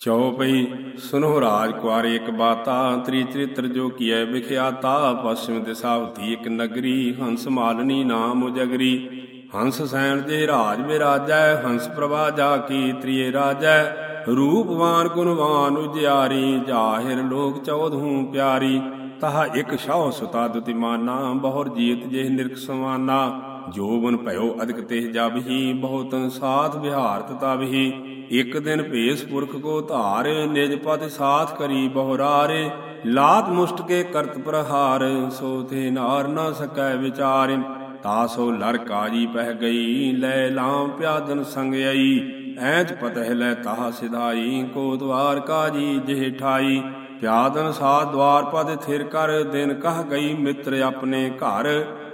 ਚਉਪਈ ਸੁਨੋ ਰਾਜ ਕੁਾਰੇ ਇੱਕ ਬਾਤਾ, ਤ੍ਰੀ ਚਰਿਤ੍ਰ ਜੋ ਕੀਐ ਵਿਖਿਆਤਾ ਪਛਮ ਦਿਸਾ ਇੱਕ ਨਗਰੀ, ਹੰਸ ਮਾਲਨੀ ਨਾਮ ਜਗਰੀ ਹੰਸ ਸੈਣ ਜੇ ਰਾਜ ਵਿਰਾਜੈ, ਹੰਸ ਪ੍ਰਭਾ ਜਾ ਕੀ ਤ੍ਰਿਏ ਰਾਜੈ। ਰੂਪਵਾਨ ਗੁਣਵਾਨ ਉਜਿਆਰੀ, ਜਾਹਿਰ ਲੋਕ ਚੌਧੂ ਪਿਆਰੀ। ਤਹ ਇੱਕ ਸ਼ਾਹ ਸੁਤਾ ਦੁਤਿਮਾਨਾ ਬਹੁਰ ਜੀਤ ਜੇ ਨਿਰਖ ਸਮਾਨਾ ਜੋਬਨ ਭਇਓ ਅਦਿਕ ਤੇ ਜਬਹੀ ਬਹੁਤਨ ਸਾਥ ਵਿਹਾਰਤ ਤਬਹੀ ਇਕ ਦਿਨ ਭੇਸ ਪੁਰਖ ਕੋ ਧਾਰ, ਨਿਜ ਪਦ ਸਾਥ ਕਰੀ ਬਹੁਰਾਰੇ। ਲਾਤ ਮੁਸ਼ਟ ਕੇ ਕਰਤ ਪ੍ਰਹਾਰ, ਸੋ ਤੇ ਨਾਰ ਨ ਸਕੈ ਵਿਚਾਰ। ਤਾਸੋ ਲਰ ਕਾਜੀ ਪਹਿ ਗਈ, ਲੈ ਲਾਮ ਪਿਆਦਨ ਸੰਗ ਆਈ। ਐਂਚ ਪਤਹਿ ਲੈ ਤਾਹ ਸਿਧਾਈ, ਕੋ ਦਵਾਰ ਕਾਜੀ ਜਿਹ ਠਾਈ। ਪਿਆਦਨ ਸਾ ਦਵਾਰ ਪਦ ਥਿਰ ਕਰ, ਦਿਨ ਕਹ ਗਈ ਮਿੱਤਰ ਆਪਣੇ ਘਰ।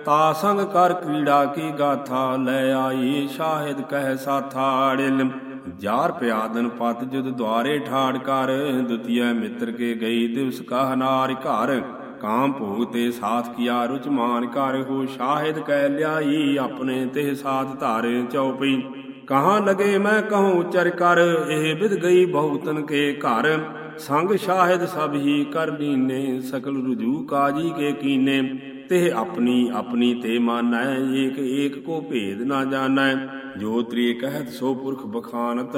ਤਾ ਸੰਗ ਕਰ ਕ੍ਰੀੜਾ ਕੀ ਗਾਥਾ, ਲੈ ਆਈ ਸ਼ਾਹਿਦ ਕਹਿ ਸਾਥਾ ਅੜਿਲ। ਜਾਰ ਪਿਆਦਨ ਪਤ ਜੁਦ ਦੁਆਰੇ ਠਾੜ ਕਰ ਦੁਤੀਏ ਮਿੱਤਰ ਕੇ ਗਈ ਦਿਵਸ ਕਹ ਨਾਰ ਘਰ। ਕਾਮ ਭੋਗ ਤੇ ਸਾਥ ਕੀਆ ਰੁਚਮਾਨ ਕਰ, ਹੋ ਸ਼ਾਹਿਦ ਕਹਿ ਲਿਆਈ ਆਪਣੇ ਤੇ ਸਾਥ ਧਾਰੇ ਚਉਪਈ। ਕਹਾਂ ਲਗੇ ਮੈਂ ਕਹੂੰ ਚਰ ਕਰ, ਇਹ ਵਿਦ ਗਈ ਬਹੁਤਨ ਕੇ ਘਰ। ਸੰਗ ਸ਼ਾਹਿਦ ਸਭ ਹੀ ਕਰ ਲੀਨੇ, ਸਕਲ ਰੁਜੂ ਕਾਜੀ ਕੇ ਕੀਨੇ। ਤੇ ਆਪਣੀ ਆਪਣੀ ਤੇ ਮਾਨੈ, ਏਕ ਏਕ ਕੋ ਭੇਦ ਨਾ ਜਾਣੈ। ਜੋ ਤ੍ਰੀ ਕਹਿਤ ਸੋ ਪੁਰਖ ਬਖਾਨਤ,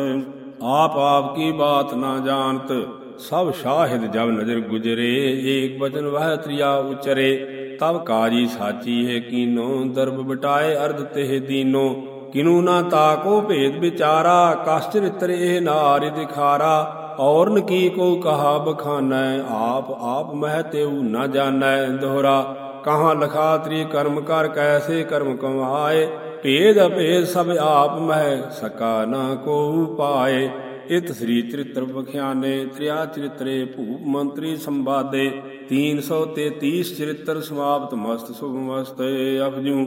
ਆਪ ਆਪ ਕੀ ਬਾਤ ਨਾ ਜਾਣਤ। ਸਭ ਸ਼ਾਹਿਦ ਜਬ ਨਜ਼ਰ ਗੁਜਰੇ, ਏਕ ਬਚਨ ਵਹ ਤ੍ਰਿਆ ਉਚਰੇ। ਤਬ ਕਾਜੀ ਸਾਚੀ ਹੈ ਕੀਨੋ, ਦਰਬ ਬਟਾਏ ਅਰਧ ਤੇ ਦੀਨੋ। ਕਿਨੂ ਨਾ ਤਾਕੋ ਭੇਦ ਵਿਚਾਰਾ, ਕਸ਼ਟ ਰਿਤਰ ਇਹ ਨਾਰਿ ਦਿਖਾਰਾ। ਔਰਨ ਕੀ ਕੋ ਕਹਾ ਬਖਾਨੈ, ਆਪ ਆਪ ਮਹਿ ਤੇਉ ਨ ਜਾਣੈ। ਦੋਹਰਾ, ਕਹਾਂ ਲਖਾ ਤ੍ਰੀ ਕਰਮ ਕਰ ਕੈਸੇ ਕਰਮ ਕਮਾਏ? ਭੇਦ ਅਭੇਦ ਸਭ ਆਪ ਮਹਿ, ਸਕਾ ਨਾ ਕੋ ਪਾਏ। ਇਤ ਸ੍ਰੀ ਚਰਿਤ੍ਰ ਬਖਿਆਨੇ, ਤ੍ਰਿਆ ਚਰਿਤਰੇ ਭੂਪ ਮੰਤਰੀ ਸੰਵਾਦੇ। 333 ਚਰਿਤ੍ਰ ਸਮਾਪਤ ਮਸਤ ਸੁਭ ਮਸਤ ਅਪਜੂ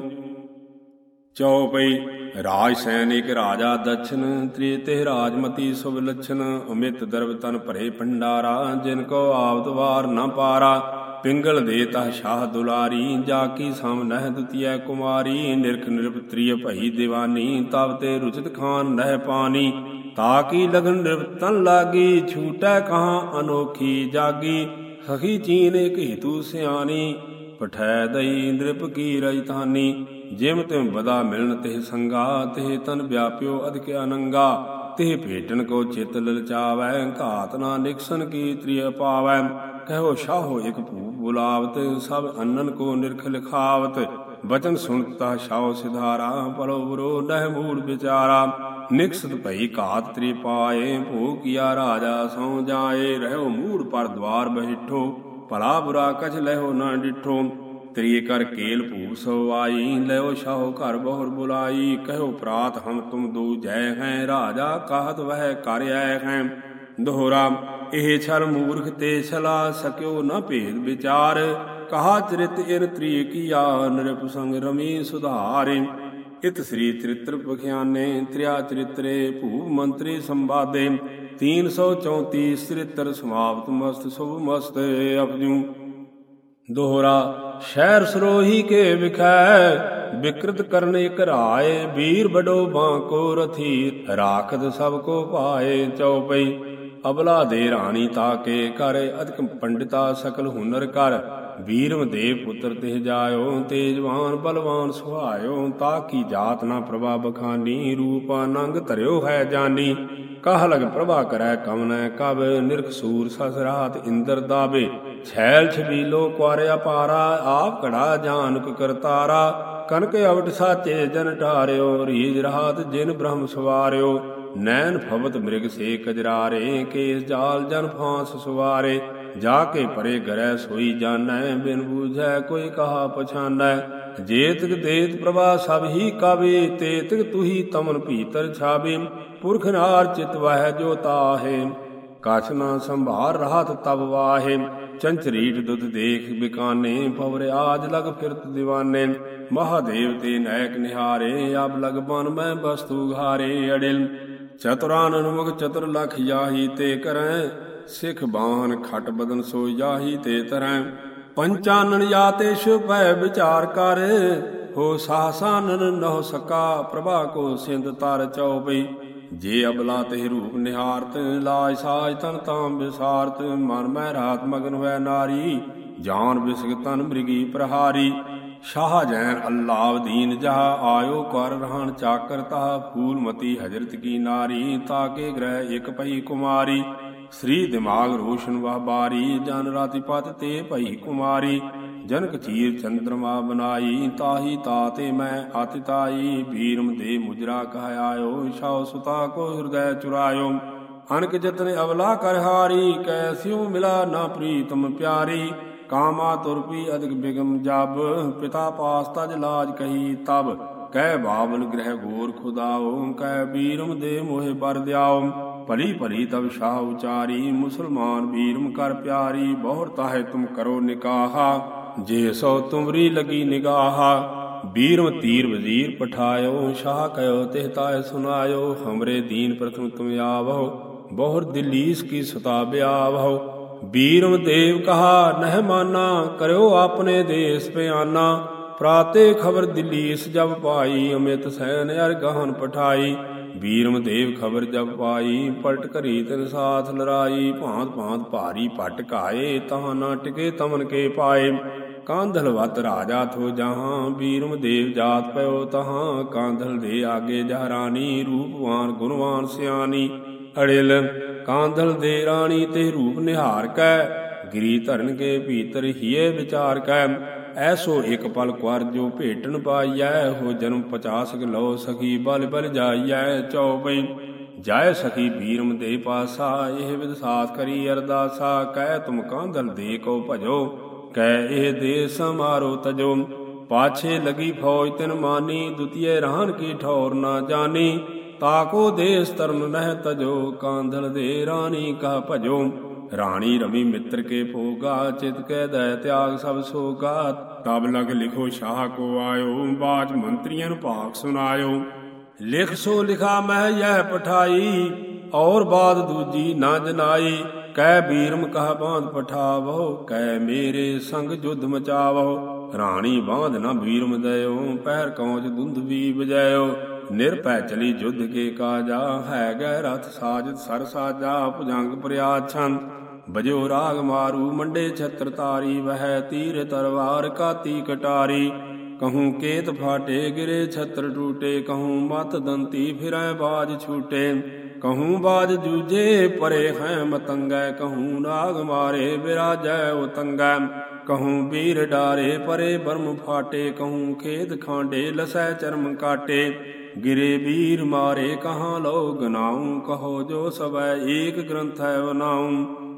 ਚਉਪਈ ਰਾਜ ਸੈਨਿਕ ਰਾਜਾ ਦਛਨ, ਤ੍ਰੀਤੇ ਰਾਜਮਤੀ ਸੁਭ ਲਛਨ ਅਮਿਤ ਦਰਬ ਤਨ ਭਰੇ ਭੰਡਾਰਾ, ਜਿਨ ਕੋ ਆਵਤ ਵਾਰ ਨ ਪਾਰਾ। ਪਿੰਗਲ ਦੇ ਤਹ ਸ਼ਾਹ ਦੁਲਾਰੀ, ਜਾ ਕੀ ਸਮ ਨਹਿ ਦੁਤੀਐ ਕੁਮਾਰੀ। ਨਿਰਖ ਨਿਰਪਤਰੀय ਭਈ ਦੀਵਾਨੀ ਤਬ ਤੇ ਰੁਚਿਤ ਖਾਨ ਨਹਿ ਪਾਨੀ। ਤਾ ਕੀ ਲਗਨ ਨਿਰਪਤਨ ਲਾਗੀ, ਛੂਟੈ ਕਹਾ ਅਨੋਖੀ ਜਾਗੀ। ਸਖੀ ਚੀਨ ਇਕ ਹਿਤੂ ਸਿਆਣੀ ਪਠੈ ਦਈ ਨ੍ਰਿਪ ਕੀ ਰਜਤਾਨੀ। ਜਿਮ ਤਿਮ ਬਦਾ ਮਿਲਣ ਤੇ ਸੰਗਾ ਤੇ ਤਨ ਵਿਆਪਿਓ ਅਧਿਕ ਅਨੰਗਾ, ਤਿਹ ਭੇਟਣ ਕੋ ਚਿਤ ਲਲਚਾਵੈ ਘਾਤ ਨਾ ਨਿਕਸਨ ਕੀ ਤ੍ਰਿਯ ਪਾਵੈ। ਕਹੋ ਸ਼ਾਹੋ ਇਕ ਭੂਪ ਬੁਲਾਵਤ, ਸਭ ਅੰਨਨ ਕੋ ਨਿਰਖ ਲਿਖਾਵਤ। ਬਚਨ ਸੁਣਤਾ ਸ਼ਾਹ ਸਿਧਾਰਾ, ਪਰੋ ਬਰੋ ਨਹਿ ਮੂੜ ਵਿਚਾਰਾ। ਨਿਕਸਤ ਭਈ ਘਾਤ ਤ੍ਰਿ ਪਾਏ, ਭੋ ਕੀਆ ਰਾਜਾ ਸੋ ਜਾਏ। ਰਹਿਓ ਮੂੜ ਪਰ ਦਵਾਰ ਬਹਿਠੋ ਭਲਾ ਬੁਰਾ ਕਛ ਲਹਿਓ ਨਾ ਡਿਠੋ। ਤ੍ਰਿਏ ਕਰ ਕੇਲ ਭੂਪ ਸੋ ਆਈ ਲਿਓ ਸ਼ਾਹੋ ਘਰ ਬਹੁਰ ਬੁਲਾਈ, ਕਹਿਓ ਪ੍ਰਾਤ ਹਮ ਤੁਮ ਦੂ ਜੈ ਹੈ, ਰਾਜਾ ਕਾਹਤ ਵਹਿ ਕਰ ਆਏ ਹੈ। ਦੋਹਰਾ, ਇਹ ਛਲ ਮੂਰਖ ਤੇ ਛਲਾ ਸਕਿਓ ਨ ਭੇਦ ਵਿਚਾਰ, ਕਹਾ ਚਰਿਤ ਇਨ ਤ੍ਰੀ ਕੀਆ ਨਿਰਪ ਸੰਗ ਰਮੀ ਸੁਧਾਰੇ। ਇਤ ਸ੍ਰੀ ਚਰਿਤ੍ਰ ਬਖਿਆਨੇ ਤ੍ਰਿਆ ਚਰਿਤਰੇ ਭੂਪ ਮੰਤਰੀ ਸੰਵਾਦੇ। 334 ਚਰਿਤ੍ਰ ਸਮਾਪਤ ਮਸਤ, ਸੁਭ ਮਸਤ ਅਪਜੂ। ਦੋਹਰਾ ਸ਼ਹਿਰ ਸਰੋਹੀ ਕੇ ਵਿਖੈ ਵਿਕਰਤ ਕਰਨ ਇਕ ਰਾਏ, ਵੀਰ ਬਡੋ ਬਾਂਕੋ ਰਥੀ, ਰਾਖਦ ਸਭ ਕੋ ਪਾਏ ਚਉਪਈ। ਅਬਲਾ ਦੇ ਰਾਣੀ ਤਾਕੇ ਕਰ, ਅਧਿਕ ਪੰਡਿਤਾ ਸਕਲ ਹੁਨਰ ਕਰ। ਵੀਰਮ ਦੇ ਪੁੱਤਰ ਤੇ ਜਾਇਓ, ਤੇਜਵਾਨ, ਬਲਵਾਨ ਸੁਹਾਇਓ, ਤਾ ਕੀ ਜਾਤ ਨਾ ਪ੍ਰਭਾ ਬਖਾਨੀ, ਰੂਪ ਨੰਗ ਧਰਿਓ ਹੈ ਜਾਨੀ। ਕਹ ਲਗ ਪ੍ਰਭਾ ਕਰੈ ਕਮਨੈ ਕਬ, ਨਿਰਖ ਸੂਰ ਇੰਦਰ ਦਾਵੇ। ਛੈਲ ਛਬੀਲੋ ਕੁਾਰਿਆ ਪਾਰਾ ਆਪ ਘੜਾ ਜਾਨਕ ਕਰਤਾਰਾ। ਕਨਕ ਅਵਟ ਸਾਚੇ ਜਨ ਢਾਰਿਓ ਰੀਜ ਰਾਤ ਜਿਨ ਬ੍ਰਹਮ ਸਵਾਰਿਓ। ਨੈਣ ਫਵਤ ਮ੍ਰਿਗ ਸੇ ਕਜਰਾਰੇ, ਕੇਸ ਜਾਲ ਜਨ ਫਾਂਸ ਸੁਵਾਰੇ। ਜਾ ਕੇ ਪਰੇ ਗਰੈ ਸੋਈ ਜਾਣੈ, ਬਿਨ ਬੂਝੈ ਕੋਈ ਕਹਾ ਪਛਾਨੈ। ਜੇਤਕ ਦੇਤ ਪ੍ਰਭਾ ਸਭ ਹੀ ਕਾਵੇ ਤੇਤਕ ਤੁਹੀ ਤਮਨ ਭੀਤਰ ਛਾਵੇ। ਪੁਰਖ ਨਾਰ ਚਿਤ ਵਹਿ ਜੋ ਤਾਹੇ, ਕਛ ਨਾ ਸੰਭਾਰ ਰਹਾਤ ਤਬ ਵਾਹੇ। ਚੰਚਰੀਟ ਦੁੱਧ ਦੇਖ ਬਿਕਾਨੇ, ਪਵਰ ਆਜ ਲਗ ਫਿਰਤ دیਵਾਨੇ ਮਹਾਦੇਵ ਤੇ ਨਾਇਕ ਨਿਹਾਰੇ ਅਬ ਲਗ ਬਨ ਮੈਂ ਬਸਤੂ ਘਾਰੇ। ਅੜਿਲ ਚਤੁਰਾਨ ਮੁਖ ਚਤੁਰ ਲਖ ਜਾਹੀ ਤੇ ਕਰੈ ਸਿਖ ਬਾਹਨ ਖਟ ਬਦਨ ਸੋ ਜਾਹੀ ਤੇ ਤਰੈ। ਪੰਚਾਨਨ ਜਾਤੇ ਸ਼ੁਭੈ ਵਿਚਾਰ ਕਰ। ਹੋ ਸਾਸਾਨਨ ਨਹੁ ਸਕਾ ਪ੍ਰਭਾ ਕੋ ਸਿੰਧ ਤਰ ਚਉਪਈ ਜੇ ਅਬਲਾ ਤੇ ਰੂਪ ਨਿਹਾਰਤ ਲਾਜ ਸਾਜ ਤਨ ਤਾਮ ਵਿਸਾਰਤ ਮਨ ਮਹਿ ਰਾਤ ਮਗਨ ਹੋਇ ਨਾਰੀ, ਜਾਨ ਬਿਸਕ ਤਨ ਮ੍ਰਿਗੀ ਪ੍ਰਹਾਰੀ। ਸ਼ਾਹ ਜੈਨ ਅੱਲਾਹ ਦੀਨ ਜਹ, ਆਇਓ ਕਰ ਰਹਾਨ ਚਾਕਰ ਤਾ ਫੂਲਮਤੀ ਹਜਰਤ ਕੀ ਨਾਰੀ ਤਾਕੇ ਗ੍ਰਹਿ ਇਕ ਪਈ ਕੁਮਾਰੀ। ਸ੍ਰੀ ਦਿਮਾਗ ਰੋਸ਼ਨ ਵਹ ਬਾਰੀ, ਜਨ ਰਾਤੀ ਪਤ ਤੇ ਭਈ ਕੁਮਾਰੀ। ਜਨਕ ਚੀਰ ਚੰਦਰਮਾ ਬਨਾਈ ਤਾਹੀ ਤਾਤੇ ਮੈਂ ਅਤਿਤਾਈ ਵੀਰਮ ਦੇ ਮੁਜਰਾ ਕਹਿ ਆਇਓ ਸ਼ਾਉ ਸੁਤਾ ਕੋ ਹਿਰਦੈ ਚੁਰਾਇਓ। ਅਨਕ ਜਤਨ ਅਵਲਾ ਕਰ ਹਾਰੀ ਕੈਸਿਉ ਮਿਲਾ ਨਾ ਪ੍ਰੀਤਮ ਪਿਆਰੀ। ਕਾਮਾ ਤੁਰਪੀ ਅਦਿਕ ਬਿਗਮ ਜਬ, ਪਿਤਾ ਪਾਸ ਤਜ ਲਾਜ ਕਹੀ ਤਬ। ਕਹਿ ਬਾਬਲ ਗ੍ਰਹਿ ਗੋਰ ਖੁਦਾਓ ਕਹਿ ਬੀਰਮ ਦੇ ਮੋਹਿ ਬਰ ਦਿਆਓ। ਭਲੀ ਭਲੀ ਤਬ ਸ਼ਾਹ ਉਚਾਰੀ, ਮੁਸਲਮਾਨ ਵੀਰਮ ਕਰ ਪਿਆਰੀ, ਬਹੁਰ ਤਾਹੇ ਤੁਮ ਕਰੋ ਨਿਕਾਹਾ, ਜੇ ਸੋ ਤੁਮਰੀ ਲਗੀ ਨਿਗਾਹਾ, ਵੀਰਮ ਤੀਰ ਵਜ਼ੀਰ ਪਠਾਇਓ, ਸ਼ਾਹ ਕਯੋ ਤਿਹ ਤਾਏ ਸੁਨਾਇਓ ਹਮਰੇ ਦੀਨ ਪ੍ਰਥਮ ਤੁਮ ਆਵੋ ਬਹੁਰ ਦਿਲੀਸ ਕੀ ਸਤਾ ਬਿਆਵੋ ਵੀਰਮ ਦੇਵ ਕਹਾ ਨਹਿ ਮਾਨਾ, ਕਰਿਓ ਆਪਣੇ ਦੇਸ ਪਿਆਨਾ ਪ੍ਰਾਤੇ ਖਬਰ ਦਿਲੀਸ ਜਬ ਪਾਈ ਅਮਿਤ ਸੈਨ ਅਰ ਗਹਨ ਪਠਾਈ ਵੀਰਮ ਦੇਵ ਖਬਰ ਜਬ ਪਾਈ, ਪਲਟ ਕਰੀ ਤਿਨ ਸਾਥ ਲੜਾਈ ਭਾਂਤ ਭਾਂਤ ਭਾਰੀ ਪਟ ਕਾਏ, ਤਹਾਂ ਨਾ ਟਿਕੇ ਤਮਨ ਕੇ ਪਾਏ। ਕਾਂਧਲ ਵਤ ਰਾਜਾ ਥੋ ਜਹਾਂ, ਵੀਰਮ ਦੇਵ ਜਾਤ ਪਇਓ ਤਹਾਂ, ਕਾਂਧਲ ਦੇ ਆਗੇ ਜਹਰਾਨੀ ਰੂਪਵਾਨ ਗੁਣਵਾਨ ਸਿਆਣੀ। ਅੜਿਲ, ਕਾਂਧਲ ਦੇ ਰਾਣੀ ਤੇ ਰੂਪ ਨਿਹਾਰ ਕੈ, ਗਿਰੀ ਧਰਨ ਕੇ ਭੀਤਰ ਹੀਏ ਵਿਚਾਰ ਕੈ। ਐਸੋ ਇੱਕ ਪਲ ਕੁਰ ਜੋ ਭੇਟਣ ਪਾਈਐ ਹੋ ਜਨਮ 50 ਲੋ ਸਖੀ ਬਲ ਬਲ ਜਾਈਐ ਚਉਪਈ ਜਾਏ ਸਖੀ ਵੀਰਮ ਦੇ ਪਾਸਾ, ਇਹ ਵਿਦ ਸਾਥ ਕਰੀ ਅਰਦਾਸਾ, ਕਹਿ ਤੁਮ ਕਾਂਧਲ ਦੇ ਕੋ ਭਜੋ, ਕਹਿ ਇਹ ਦੇ ਸਮਾਰੋ ਤਜੋ, ਪਾਛੇ ਲਗੀ ਫੌਜ ਤਿਨ ਮਾਨੀ, ਦੁਤੀਏ ਰਹਿਣ ਕੀ ਠੌਰ ਨਾ ਜਾਣੀ ਤਾਕੋ ਦੇਸ ਤਰਨ ਨਹਿ ਤਜੋ ਕਾਂਧਲ ਦੇ ਰਾਣੀ ਕਾ ਭਜੋ। ਰਾਣੀ ਰਮੀ ਮਿੱਤਰ ਕੇ ਭੋਗਾ, ਚਿਤ ਕਹਿ ਦੈ ਤਿਆਗ ਸਭ ਸੋਗਾ। ਤਬ ਲਗ ਲਿਖੋ ਸ਼ਾਹ ਕੋ ਆਇਓ, ਬਾਜ ਮੰਤਰੀਆਂ ਨੂੰ ਭਾਗ ਸੁਨਾਇਓ ਲਿਖ ਸੋ ਲਿਖਾ ਮਹਿ ਯਹ ਪਠਾਈ, ਔਰ ਬਾਦ ਦੂਜੀ ਨਾ ਜਨਾਈ। ਕਹਿ ਬੀਰਮ ਕਹ ਬਾਂਧ ਪਠਾਵੋ ਕਹਿ ਮੇਰੇ ਸੰਗ ਜੁਧ ਮਚਾਵੋ ਰਾਣੀ ਬਾਂਧ ਨਾ ਬੀਰਮ ਦਇਓ, ਪਹਿਰ ਕੌਂਚ ਦੁੰਦ ਵੀ ਬਜਾਇਓ ਨਿਰਪੈ ਚਲੀ ਜੁਧ ਕੇ ਕਾਜਾ, ਹੈ ਗੈ ਰਥ ਸਾਜ ਸਰ ਸਾਜਾ, ਭੁਜੰਗ ਪ੍ਰਿਆਦ ਛੰਦ। ਬਜੋ ਰਾਗ ਮਾਰੂ ਮੰਡੇ ਛਤਰ ਤਾਰੀ, ਵਹਿ ਤੀਰ ਤਰਵਾਰ ਕਾਤੀ ਕਟਾਰੀ। ਕਹੂੰ ਕੇਤ ਫਾਟੇ ਗਿਰੇ ਛਤਰ ਟੂਟੇ, ਕਹੂੰ ਮਤ ਦੰਤੀ ਫਿਰੈ ਬਾਜ ਛੂਟੇ। ਕਹੂੰ ਬਾਜ ਜੂਜੇ ਪਰੇ ਹੈ ਮਤੰਗੈ, ਕਹੂੰ ਨਾਗ ਮਾਰੇ ਬਿਰਾਜੈ ਉਤੰਗੈ। ਕਹੂੰ ਵੀਰ ਡਾਰੇ ਪਰੇ ਬਰਮ ਫਾਟੇ, ਕਹੂੰ ਖੇਤ ਖਾਂਡੇ ਲਸੈ ਚਰਮ ਕਾਟੇ। ਗਿਰੇ ਵੀਰ ਮਾਰੇ ਕਹਾਂ ਲੋ ਗਨਾਉ ਕਹੋ ਜੋ ਸਵੈ ਏਕ ਗ੍ਰੰਥ ਹੈ ਬਨਾਉ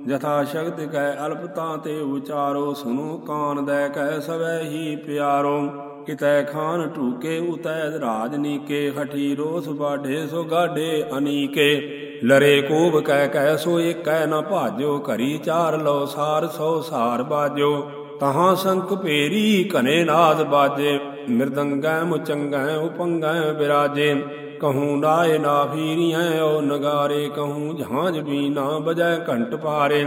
ਜਥਾ ਸ਼ਕਤ ਕੈ ਅਲਪਤਾ ਤੇ ਉਚਾਰੋ ਸੁਨੋ ਕਾਨ ਦੈ ਕੈ ਸਵੈ ਹੀ ਪਿਆਰੋ। ਕਿਤੈ ਖਾਨ ਢੂਕੇ, ਉਤੈ ਰਾਜਨੀਕੇ ਹਠੀ ਰੋਸ ਬਾਢੇ ਸੋ ਗਾਢੇ ਅਨੀਕੇ। ਲਰੇ ਕੋਬ ਕਹਿ ਕਹਿ ਸੋ ਏਕੈ ਨ ਭਾਜੋ, ਘਰੀ ਚਾਰ ਲੋ ਸਾਰ, ਸੋ ਸਾਰ ਬਾਜੋ। ਤਹਾਂ ਸੰਕ ਭੇਰੀ ਕਨੇ ਨਾਦ ਬਾਜੇ। ਮਿਰਦੰਗੈ ਮੁਚੰਗੈ, ਉਪੰਗੈ ਬਿਰਾਜੇ। ਕਹੂੰ ਨਾਏ ਨਾ ਫੀਰੀਐ ਓ ਨਗਾਰੇ ਕਹੂੰ ਝਾਂਜ ਬੀਨਾ ਬਜੈ ਘੰਟ ਪਾਰੇ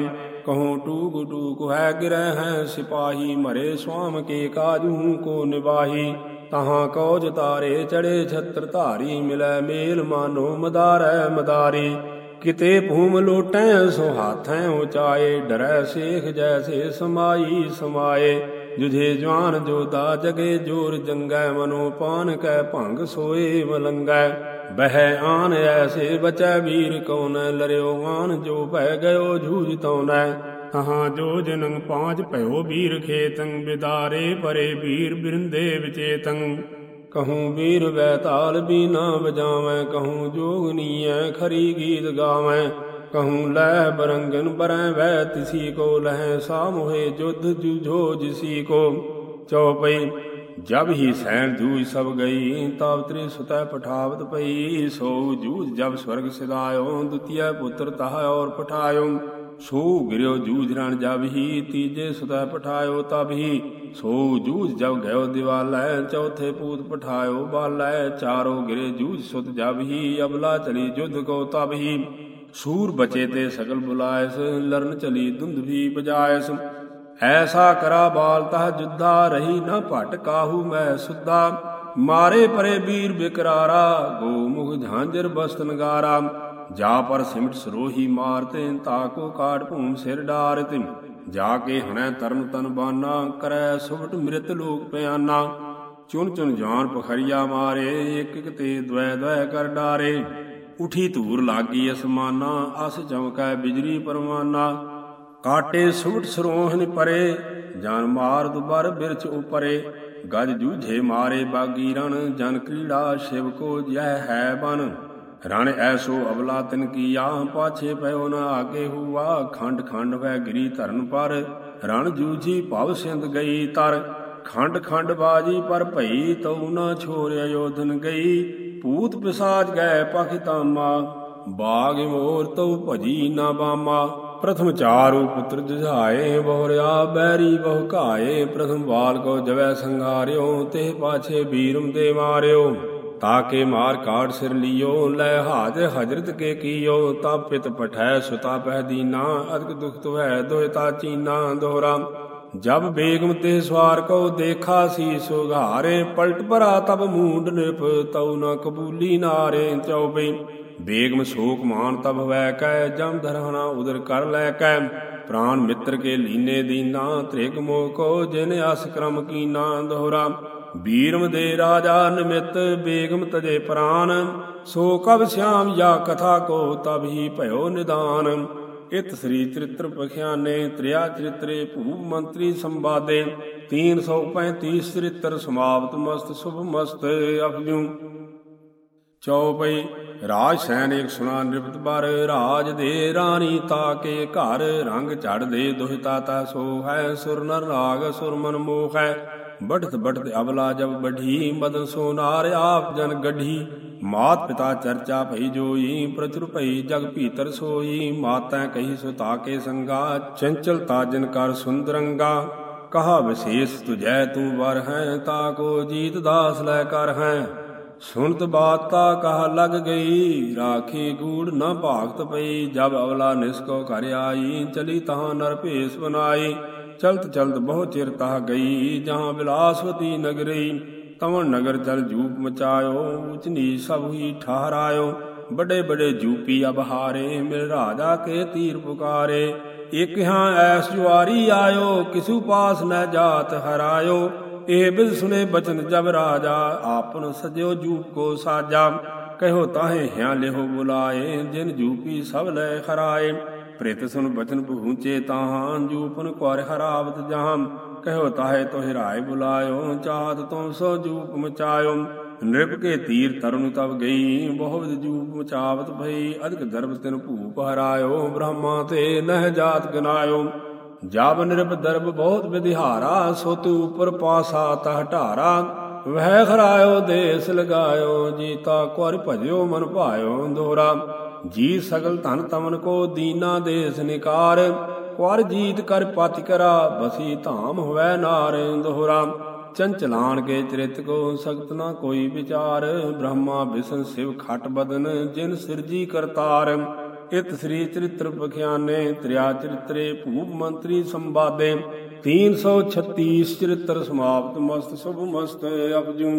ਕਹੂੰ ਟੂਕ ਟੂਕ ਹੈ ਗਿਰਹਿ ਹੈ ਸਿਪਾਹੀ ਮਰੇ ਸਵਾਮ ਕੇ ਕਾਜੂ ਕੋ ਨਿਵਾਹੀ। ਤਹਾਂ ਕੌਜ ਤਾਰੇ ਚੜੇ ਛਤਰ ਧਾਰੀ, ਮਿਲੈ ਮੇਲ ਮਾਨੋ ਮਦਾਰੈ ਮਦਾਰੀ। ਕਿਤੇ ਭੂਮ ਲੋਟੈ, ਸੋ ਹਾਥੈ ਉਚਾਏ, ਡਰੈ ਸੇਖ ਜੈਸੇ ਸਮਾਈ ਸਮਾਏ। ਜੁਝੇ ਜਵਾਨ ਜੋਦਾ ਜਗੇ ਜੋਰ ਜੰਗੈ ਮਨੋ ਪਾਨ ਕੈ ਭੰਗ ਸੋਏ ਮਲੰਗੈ। ਬਹਿ ਆਨ ਐਸੇ ਬਚੈ ਵੀਰ ਕਉਨ, ਲਰਿਓ ਆਨ ਜੋ ਭੈ ਗਇਓ ਜੂਝ ਤਉਨੈ ਤਹਾਂ ਜੋ ਜਨੰ ਪਾਂਚ ਭਇਓ ਵੀਰ ਖੇਤੰ, ਬਿਦਾਰੇ ਪਰੇ ਵੀਰ ਬਿਰੰਦੇ ਵਿਚੇਤੰ। ਕਹੂੰ ਵੀਰ ਬੈਤਾਲ ਬੀਨਾ ਵਜਾਵੈ, ਕਹੂੰ ਜੋਗਨੀਐ ਖਰੀ ਗੀਤ ਗਾਵੈ। ਕਹੂੰ ਲੈ ਬਰੰਗਨ ਬਰੈ ਵੈ ਤਿਸੀ ਕੋ, ਲਹਿ ਸਾ ਜੁਧ ਜੂਝੋ ਜਿਸੀ ਕੋ। ਚਉਪਈ ਜਬ ਹੀ ਸੈਨ ਜੂਝ ਸਭ ਗਈ, ਤਬ ਤ੍ਰਿ ਸੁਤੈ ਪਠਾਵਤ ਪਈ। ਸੋ ਜੂਝ ਜਬ ਸਵਰਗ ਸਿਦਾਇਓ ਦੁਤੀਆ ਪੁੱਤਰ ਤਹ ਔਰ ਪਠਾਇਓ। ਸੋ ਗਿਰਿਓ ਜੂਝ ਰਣ ਜਬ ਹੀ, ਤੀਜੇ ਸੁਤੈ ਪਠਾਇਓ ਤਬ ਹੀ। ਸੋ ਜੂਝ ਜਬ ਗਇਓ ਦਿਵਾਲੈ, ਚੌਥੇ ਪੂਤ ਪਠਾਇਓ ਬਾਲੈ। ਚਾਰੋ ਗਿਰੇ ਜੂਝ ਸੁਤ ਜਬ ਹੀ, ਅਬਲਾ ਚਲੀ ਜੁਧ ਕੋ ਤਬ ਹੀ। ਸੂਰ ਬਚੇ ਤੇ ਸਗਲ ਬੁਲਾਇਸ, ਲਰਨ ਚਲੀ ਦੁੰਦ ਵੀ ਬਜਾਇਸ। ਐਸਾ ਕਰਾ ਬਾਲ ਤਹ ਜੁਦਾ ਰਹੀ ਨਾ ਭਟ ਕਾਹੂ ਮੈਂ ਸੁੱਦਾ। ਮਾਰੇ ਪਰੇ ਵੀਰ ਬਿਕਰਾਰਾ ਗੋ ਮੁਖ ਝਾਂਜਰ ਬਸਤ ਜਾ ਪਰ ਸਿਮਟ ਸਰੋਹੀ ਮਾਰਤੇ ਤਾਕੋ ਕਾਟ ਭੂਮ ਸਿਰ ਡਾਰਤੇ ਜਾ ਕੇ ਹਣੈ ਤਰਨ ਤਨ ਬਾਨਾ, ਕਰੈ ਸੁਭਟ ਮ੍ਰਿਤ ਲੋਕ ਪਿਆਨਾ। ਚੁਣ ਚੁਣ ਜਾਨ ਪਖਰੀਆ ਮਾਰੇ, ਇਕ ਇੱਕ ਤੇ ਦ્વੈ ਦ્વੈ ਕਰ ਡਾਰੇ। ਉਠੀ ਧੂਰ ਲਾਗੀ ਅਸਮਾਨਾ, ਅਸ ਚਮਕੈ ਬਿਜਲੀ ਪਰਮਾਨਾ ਕਾਟੇ ਸੁਭਟ ਸਰੋਹਨ ਪਰੇ, ਜਨ ਮਾਰ ਦੁਬਰ ਬਿਰਚ ਉਪਰੇ। ਗਜ ਜੂਝੇ ਮਾਰੇ ਬਾਗੀ ਰਣ, ਜਨ ਕ੍ਰੀੜਾ ਸ਼ਿਵ ਕੋ ਜਹ ਹੈ ਬਨ। ਰਣ ਐਸੋ ਅਵਲਾ ਤਿਨ ਕੀਆ, ਪਾਛੇ ਪਇਓ ਨ ਆਗੇ ਹੁਆ। ਖੰਡ ਖੰਡ ਵੈ ਗਿਰੀ ਧਰਨ ਪਰ, ਰਣ ਜੂਝੀ ਭਵ ਸਿੰਧ ਗਈ ਤਰ। ਖੰਡ ਖੰਡ ਬਾਜੀ ਪਰ ਭਈ, ਤਉ ਨਾ ਛੋਰ ਅਯੋਧਨ ਗਈ। ਭੂਤ ਪਿਸਾਜ ਗਏ ਪਖਿਤਾਮਾ ਬਾਗ ਮੋਰ ਤਉ ਭਜੀ ਨਾ ਬਾਮਾ। ਪ੍ਰਥਮ ਚਾਰੂ ਪੁੱਤਰ ਜੁਝਾਏ ਬਹੁਰਿਆ ਬੈਰੀ ਬਹੁ ਘਾਏ, ਪ੍ਰਥਮ ਬਾਲ ਕੋ ਜਵੈ ਸੰਘਾਰਿਓ, ਤੇ ਪਾਛੇ ਬੀਰਮ ਦੇ ਮਾਰਿਓ। ਤਾਕੇ ਮਾਰ ਕਾੜ ਸਿਰ ਲਿਓ, ਲੈ ਹਾਜ ਹਜਰਤ ਕੇ ਕੀਓ। ਤਾ ਪਿਤ ਪਠੈ ਸੁਤਾ ਪਹਿ ਦੀਨਾ, ਅਦਕ ਦੁਖ ਤੁਹੈ ਦੋਇਤਾ ਚੀਨਾ ਦੋਹਰਾ। ਜਬ ਬੇਗਮ ਤੇ ਸਵਾਰ ਕੋ ਦੇਖਾ ਸੀ ਸੁਘਾਰੇ, ਪਲਟ ਭਰਾ ਤਬ ਮੂੰਡ ਨਿਪ, ਤਉ ਨ ਕਬੂਲੀ ਨਾਰੇ ਚਉਪਈ ਬੇਗਮ ਸ਼ੋਕ ਮਾਨ ਤਬ ਵੈ ਕੈ ਜਮ ਧਰਹਣਾ ਉਦਰ ਕਰ ਲੈ ਕੈ ਪ੍ਰਾਨ ਮਿੱਤਰ ਕੇ ਲੀਨੇ ਦੀਨਾ, ਤ੍ਰਿਗ ਮੋਹ ਕੋ ਜਿਨ ਅਸ ਕਰਮ ਕੀਨਾ ਦੋਹਰਾ। ਬੀਰਮ ਦੇ ਰਾਜਾ ਨਿਮਿਤ, ਬੇਗਮ ਤਜੇ ਪ੍ਰਾਨ। ਸੋ ਕਬ ਸਿਆਮ ਜਾ ਕਥਾ ਕੋ ਤਬ ਹੀ ਭਇਓ ਨਿਦਾਨ। ਇਤ ਸ੍ਰੀ ਚਰਿਤ੍ਰ ਪਖਿਆਨੇ, ਤ੍ਰਿਆ ਚਰਿਤਰੇ ਭੂਪ ਮੰਤਰੀ ਸੰਵਾਦੇ। 335 ਚਰਿਤ੍ਰ ਸਮਾਪਤ ਮਸਤ, ਸੁਭ ਮਸਤ ਅਪਜੂ ਚੌਪਈ ਰਾਜ ਸੈਨਿਕ ਇੱਕ ਸੁਣਾ ਨਿਰਪਤ ਬਰ ਰਾਜ ਦੇ ਰਾਣੀ ਤਾਕੇ ਘਰ, ਰੰਗ ਝੜ ਦੇ ਦੁਹਿਤਾ ਤਾ ਸੋ ਹੈ, ਸੁਰ ਨਰ ਰਾਗ, ਸੁਰ ਮਨ ਮੋਹ ਹੈ। ਬੜਤ ਬੜਤ ਅਬਲਾ ਜਬ ਬਢੀ, ਮਦਨ ਸੋਨਾਰ ਆਪ ਜਨ ਗਢੀ। ਮਾਤ ਪਿਤਾ ਚਰਚਾ ਭਈ ਜੋਈ, ਪ੍ਰਚੁਰ ਭਈ ਜਗ ਭੀਤਰ ਸੋਈ। ਮਾਤੈ ਕਹੀ ਸੁਤਾ ਕੇ ਸੰਗਾ, ਚੰਚਲ ਤਾਜਨ ਕਰ ਸੁੰਦਰੰਗਾ। ਕਹਾ ਵਿਸ਼ੇਸ਼ ਤੁਝੈ ਤੂੰ ਵਰ ਹੈ, ਤਾ ਕੋ ਜੀਤ ਦਾਸ ਲੈ ਕਰ ਹੈ। ਸੁਨਤ ਬਾਤ ਕਹ ਕਹਾ ਲਗ ਗਈ, ਰਾਖੀ ਗੂੜ ਨਾ ਭਾਗਤ ਪਈ, ਜਬ ਅਵਲਾ ਨਿਸਕੋ ਘਰ ਆਈ, ਚਲੀ ਤਹਾਂ ਨਰ ਭੇਸ ਬਨਾਈ। ਚਲਤ ਚਲਤ ਬਹੁ ਚਿਰ ਤਹ ਗਈ, ਜਹਾਂ ਬਿਲਾਸਵਤੀ ਨਗਰੀ। ਤਵਨ ਨਗਰ ਚਲ ਜੂਪ ਮਚਾਇਓ, ਉਚਨੀ ਸਭ ਹੀ ਠਹਰਾਇਓ। ਬੜੇ ਬੜੇ ਜੂਪੀ ਅਬਹਾਰੇ, ਮਿਲ ਰਾਜਾ ਕੇ ਤੀਰ ਪੁਕਾਰੇ। ਇਕ ਹਾਂ ਐਸ ਜੁਆਰੀ ਆਇਓ, ਕਿਸੂ ਪਾਸ ਨ ਜਾਤ ਹਰਾਇਓ। ਇਹ ਬਿਦ ਸੁਨੇ ਬਚਨ ਜਬ ਰਾਜਾ, ਆਪਨ ਸਜਿਓ ਜੂਪ ਕੋ ਸਾਜਾ। ਕਹਿਓ ਤਾਹੇ ਹਿਆ ਲਿਹੋ ਬੁਲਾਏ, ਜਿਨ ਜੂਪੀ ਸਭ ਲੈ ਖਰਾਏ। ਪ੍ਰਿਤ ਸੁਨ ਬਚਨ ਪਹੁੰਚੇ ਤਾਹਾਂ, ਜੂਪਨ ਕੁਾਰ ਹਰਾਵਤ ਜਹਾਂ ਕਹਿਓ ਤਾਹੇ ਤੋਹਿ ਰਾਏ ਬੁਲਾਇਓ ਚਾਹਤ ਤੋਂ ਸੋ ਜੂਪ ਮਚਾਇਓ। ਨਿਰਪ ਕੇ ਤੀਰ ਤਰੁਨ ਤਬ ਗਈ ਬਹੁਤ ਜੂਪ ਮਚਾਵਤ ਭਈ ਅਧਿਕ ਦਰਬ ਤਿਨ ਭੂਪ ਹਰਾਇਓ, ਬ੍ਰਹਮਾ ਤੇ ਨਹਿ ਜਾਤ ਗਨਾਇਓ। ਜਬ ਨਿਰਭ ਬਹੁਤ ਵਿਧਿਹਾਰਾ ਸੋ ਤੂ ਉਪਰ ਪਾਸਾ ਤਹ ਢਾਰਾ। ਵਹਿ ਖਰਾਇਓ ਦੇਸ ਲਗਾਇਓ, ਜੀਤਾ ਕੁਰ ਭਜਿਓ ਮਨ ਭਾਇਓ ਦੋਰਾ ਜੀ ਸਗਲ ਧਨ ਤਮਨ ਕੋ ਦੀਨਾ ਦੇਸ ਨਿਕਾਰ। ਕੁਰ ਜੀਤ ਕਰ ਪਤਿ ਕਰਾ, ਬਸੀ ਧਾਮ ਹੋਵੈ ਨਾਰ ਦੋਹਰਾ ਚੰਚਲਾਨ ਕੇ ਚਰਿਤ ਕੋ ਸਖਤ ਨਾ ਕੋਈ ਵਿਚਾਰ। ਬ੍ਰਹਮਾ ਵਿਸ਼ਨ ਸਿਵ ਖਟ ਬਦਨ, ਜਿਨ ਸਿਰਜੀ ਕਰਤਾਰ। ਇਤ ਸ੍ਰੀ ਚਰਿਤ੍ਰ ਪਖਿਆਨੇ ਤ੍ਰਿਆ ਚਰਿਤਰੇ, ਭੂਪ ਮੰਤਰੀ ਸੰਵਾਦੇ 336 ਚਰਿਤ੍ਰ ਸਮਾਪਤ ਮਸਤ, ਸੁਭ ਮਸਤ ਅਪਜੂ